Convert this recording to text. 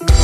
Bye.